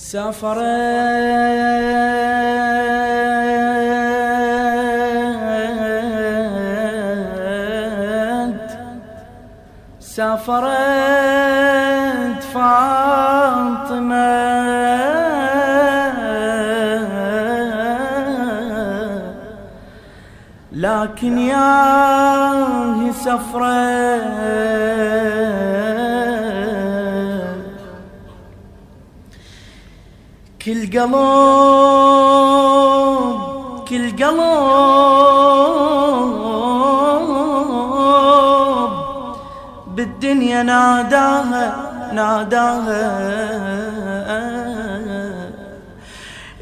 سافرت. سافرت فاطمة. لكن يا سفرت. كل قلب كل قلب. بالدنيا ناداها ناداها.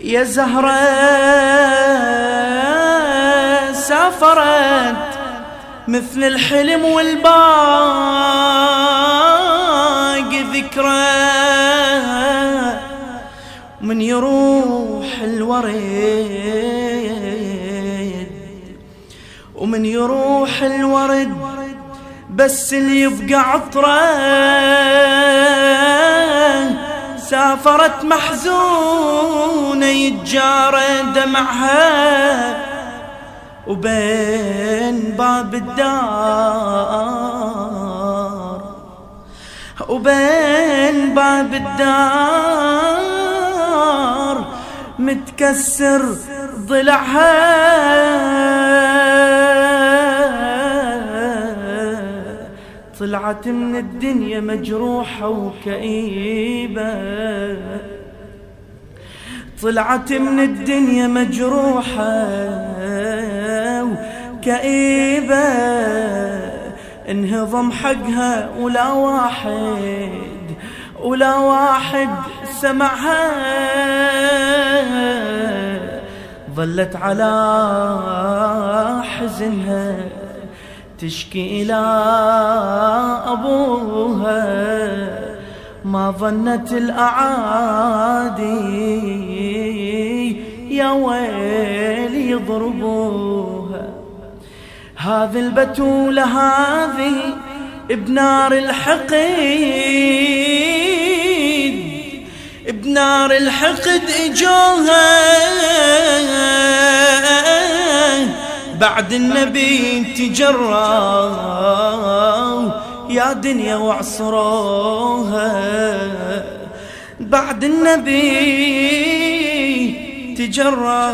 يا زهرة سافرت مثل الحلم والباقي ذكرى. من يروح الورد ومن يروح الورد بس اللي يبقى عطرة. سافرت محزونة يتجارى دمعها وبين باب الدار وبين باب الدار. متكسر ضلعها. طلعت من الدنيا مجروحة وكئيبة. طلعت من الدنيا مجروحة وكئيبة. انهضم حقها ولا واحد. ولا واحد سمعها. ظلت على حزنها تشكي إلى أبوها. ما ظنت الأعادي يا ويل يضربوها. هذه البتولة هذه بنار الحقيد بنار الحقد اجوها بعد النبي تجرى يا دنيا وعصروها بعد النبي تجرى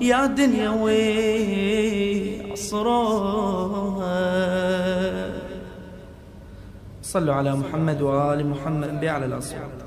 يا دنيا وعصروها صلوا على محمد وآل محمد بأعلى الأصوات